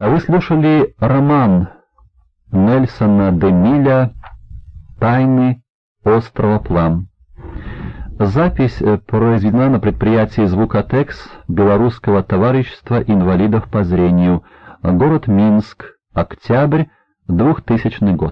А вы слушали роман Нельсона Демиля «Тайны острова Плам». Запись э, произведена на предприятии «Звукотекс» Белорусского товарищества инвалидов по зрению, город Минск, октябрь, 2000 год.